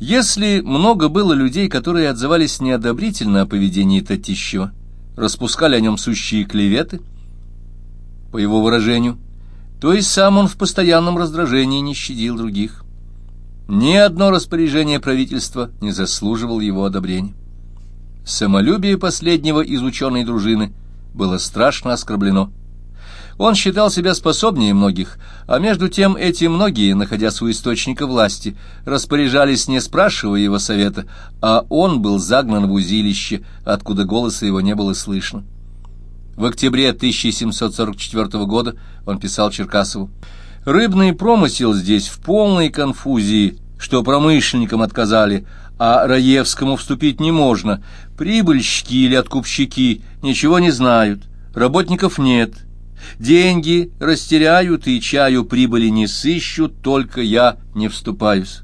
Если много было людей, которые отзывались неодобрительно о поведении Татищева, распускали о нем сущие клеветы, по его выражению, то и сам он в постоянном раздражении не щадил других. Ни одно распоряжение правительства не заслуживало его одобрения. Самолюбие последнего из ученой дружины было страшно оскорблено. Он считал себя способнее многих, а между тем эти многие, находясь у источника власти, распоряжались, не спрашивая его совета, а он был загнан в узилище, откуда голоса его не было слышно. В октябре 1744 года он писал Черкасову, «Рыбный промысел здесь в полной конфузии, что промышленникам отказали, а Раевскому вступить не можно. Прибыльщики или откупщики ничего не знают, работников нет». Деньги растеряют и чаю прибыли не сыщут, только я не вступаюсь.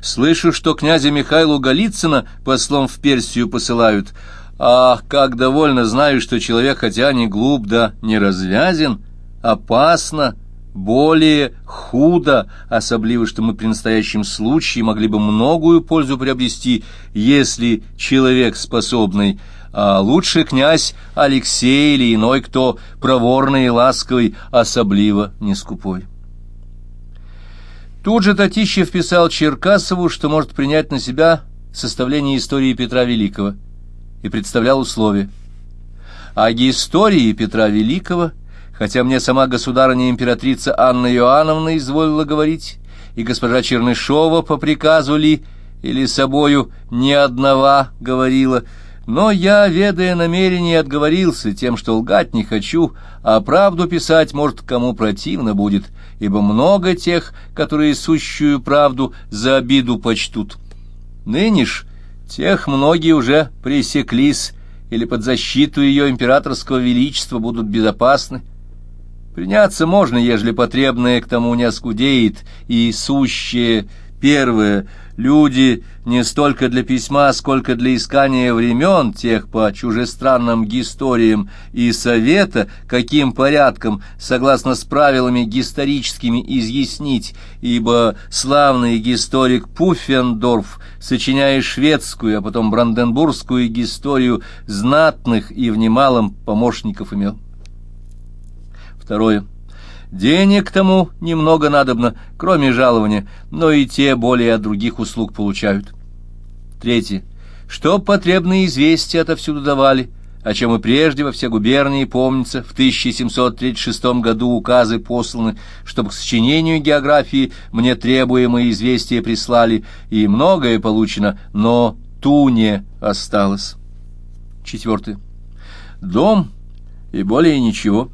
Слышу, что князя Михаила Голицына послом в Персию посылают. Ах, как довольно знаю, что человек, хотя не глуп, да не развязен, опасно, более худо, особливо, что мы при настоящем случае могли бы многую пользу приобрести, если человек способный а лучше князь Алексей или иной кто проворный и ласковый, особливо не скупой. Тут же Татищев писал Черкасову, что может принять на себя составление истории Петра Великого, и представлял условия. О истории Петра Великого, хотя мне сама государыня-императрица Анна Иоанновна изволила говорить, и госпожа Чернышова по приказу ли, или собою не одного говорила, — но я, ведая намерение, отговорился тем, что лгать не хочу, а правду писать, может, кому противно будет, ибо много тех, которые сущую правду за обиду почтут. Ныне ж тех многие уже пресеклись, или под защиту ее императорского величества будут безопасны. Приняться можно, ежели потребное к тому не оскудеет, и сущее первое — Люди не столько для письма, сколько для искания времен тех по чужестранным историям и совета, каким порядком, согласно с правилами историческими, изъяснить, ибо славный историк Пуффендорф, сочиняя шведскую, а потом бранденбургскую историю, знатных и в немалом помощников имел. Второе. Денег тому немного надобно, кроме жалования, но и те более от других услуг получают. Третье. Что потребные известия отовсюду давали, о чем и прежде во все губернии, помнится, в 1736 году указы посланы, чтобы к сочинению географии мне требуемые известия прислали, и многое получено, но ту не осталось. Четвертое. Дом и более ничего.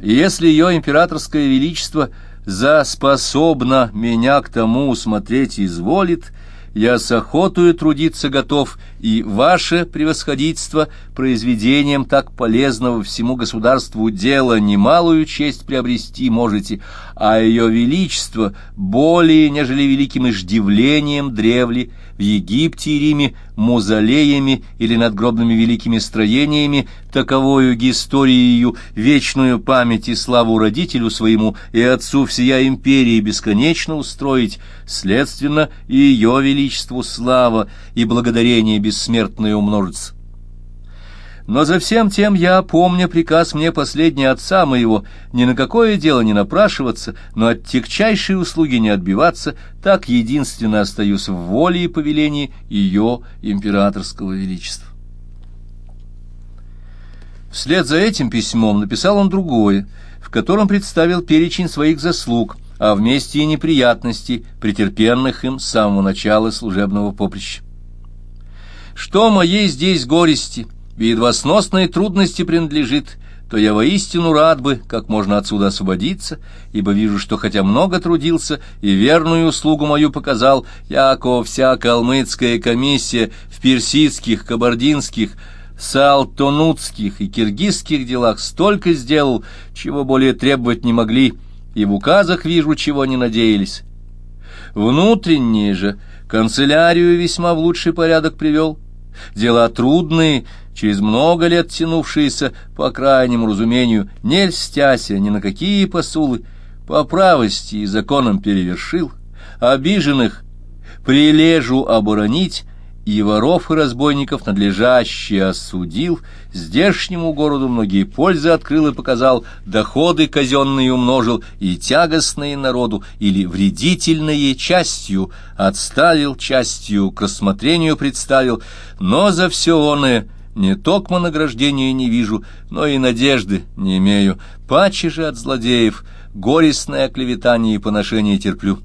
Если ее императорское величество заспособно меня к тому усмотреть изволит, я с охотою трудиться готов, и ваше превосходительство произведением так полезного всему государству дела немалую честь приобрести можете, а ее величество более, нежели великим иждивлением древли, в Египте и Риме музолеями или надгробными великими строениями, таковою историю вечную память и славу родителю своему и отцу всея империи бесконечно устроить, следственно, и ее величеству слава и благодарение бессмертное умножится. Но за всем тем я, помня приказ мне последний отца моего, ни на какое дело не напрашиваться, но от тягчайшей услуги не отбиваться, так единственно остаюсь в воле и повелении ее императорского величества. Вслед за этим письмом написал он другое, в котором представил перечень своих заслуг, а вместе и неприятностей, претерпенных им с самого начала служебного поприща. «Что моей здесь горести?» едва сносные трудности принадлежит, то я воистину рад бы, как можно отсюда освободиться, ибо вижу, что хотя много трудился и верную услугу мою показал, яко вся калмыцкая комиссия в персидских, кабардинских, салтонутских и киргизских делах столько сделал, чего более требовать не могли, и в указах вижу, чего не надеялись. Внутренние же канцелярию весьма в лучший порядок привел, Дела трудные, через много лет тянувшиеся, по крайнему разумению, не льстяся ни на какие посулы, по правости и законам перевершил, обиженных прилежу оборонить, и воров и разбойников надлежаще осудил, здешнему городу многие пользы открыл и показал, доходы казенные умножил, и тягостные народу, или вредительные частью, отставил частью, к рассмотрению представил, но за все оное не токмо награждения не вижу, но и надежды не имею, паче же от злодеев, горестное оклеветание и поношение терплю.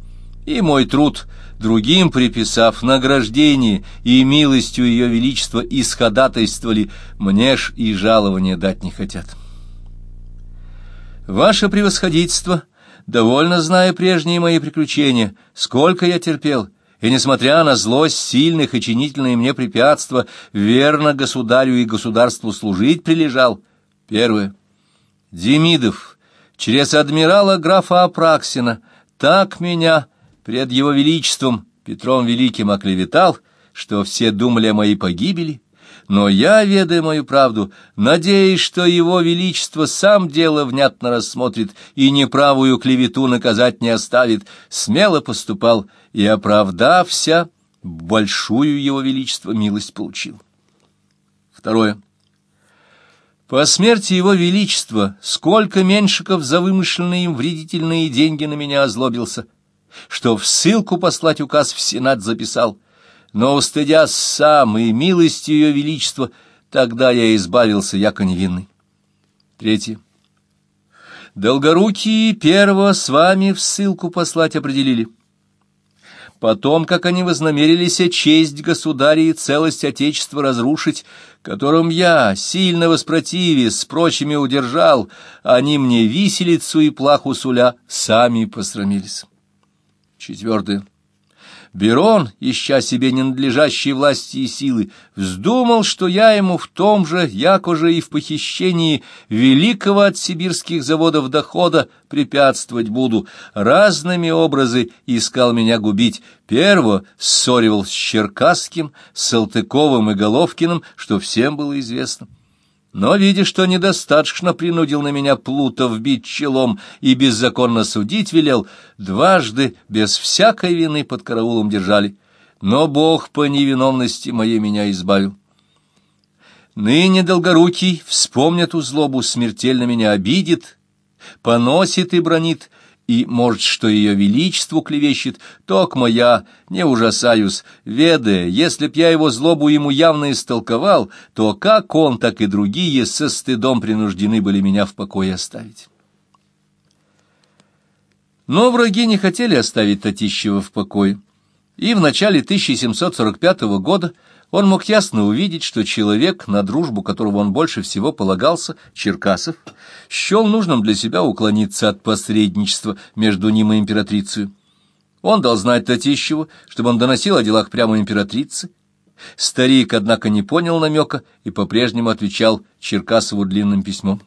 И мой труд — другим приписав награждение и милостью ее величества исходатайствовали, мне ж и жалования дать не хотят. Ваше превосходительство, довольно зная прежние мои приключения, сколько я терпел, и, несмотря на злость сильных и чинительные мне препятствия, верно государю и государству служить прилежал. Первое. Демидов, через адмирала графа Апраксина, так меня пред его величеством Петром Великим оклеветал, что все думали о моей погибели, но я, ведая мою правду, надеюсь, что его величество сам дело внятно рассмотрит и неправую клевету наказать не оставит, смело поступал и, оправдався, большую его величество милость получил. Второе. По смерти его величества сколько меньшиков за вымышленные им вредительные деньги на меня озлобился — что в ссылку послать указ в Сенат записал, но, устыдясь сам и милостью ее величества, тогда я избавился, яко невинный. Третье. Долгорукие первого с вами в ссылку послать определили. Потом, как они вознамерились честь государя и целость Отечества разрушить, которым я, сильно воспротивясь, с прочими удержал, они мне виселицу и плаху суля сами посрамились. Четвертое. Берон, ища себе ненадлежащей власти и силы, вздумал, что я ему в том же, якоже и в похищении великого от сибирских заводов дохода препятствовать буду. Разными образы искал меня губить. Перво ссоривал с Черкасским, Салтыковым и Головкиным, что всем было известно. Но, видя, что недостаточно принудил на меня Плутов бить челом и беззаконно судить велел, дважды без всякой вины под караулом держали. Но Бог по невиновности моей меня избавил. Ныне Долгорукий, вспомнит ту злобу, смертельно меня обидит, поносит и бронит, и, может, что ее величеству клевещет, ток моя, не ужасаюсь, ведая, если б я его злобу ему явно истолковал, то как он, так и другие со стыдом принуждены были меня в покое оставить. Но враги не хотели оставить Татищева в покое, и в начале 1745 года он мог ясно увидеть, что человек, на дружбу которого он больше всего полагался, Черкасов, счел нужным для себя уклониться от посредничества между ним и императрицей. Он дал знать Татищеву, чтобы он доносил о делах прямо императрице. Старик, однако, не понял намека и по-прежнему отвечал Черкасову длинным письмом.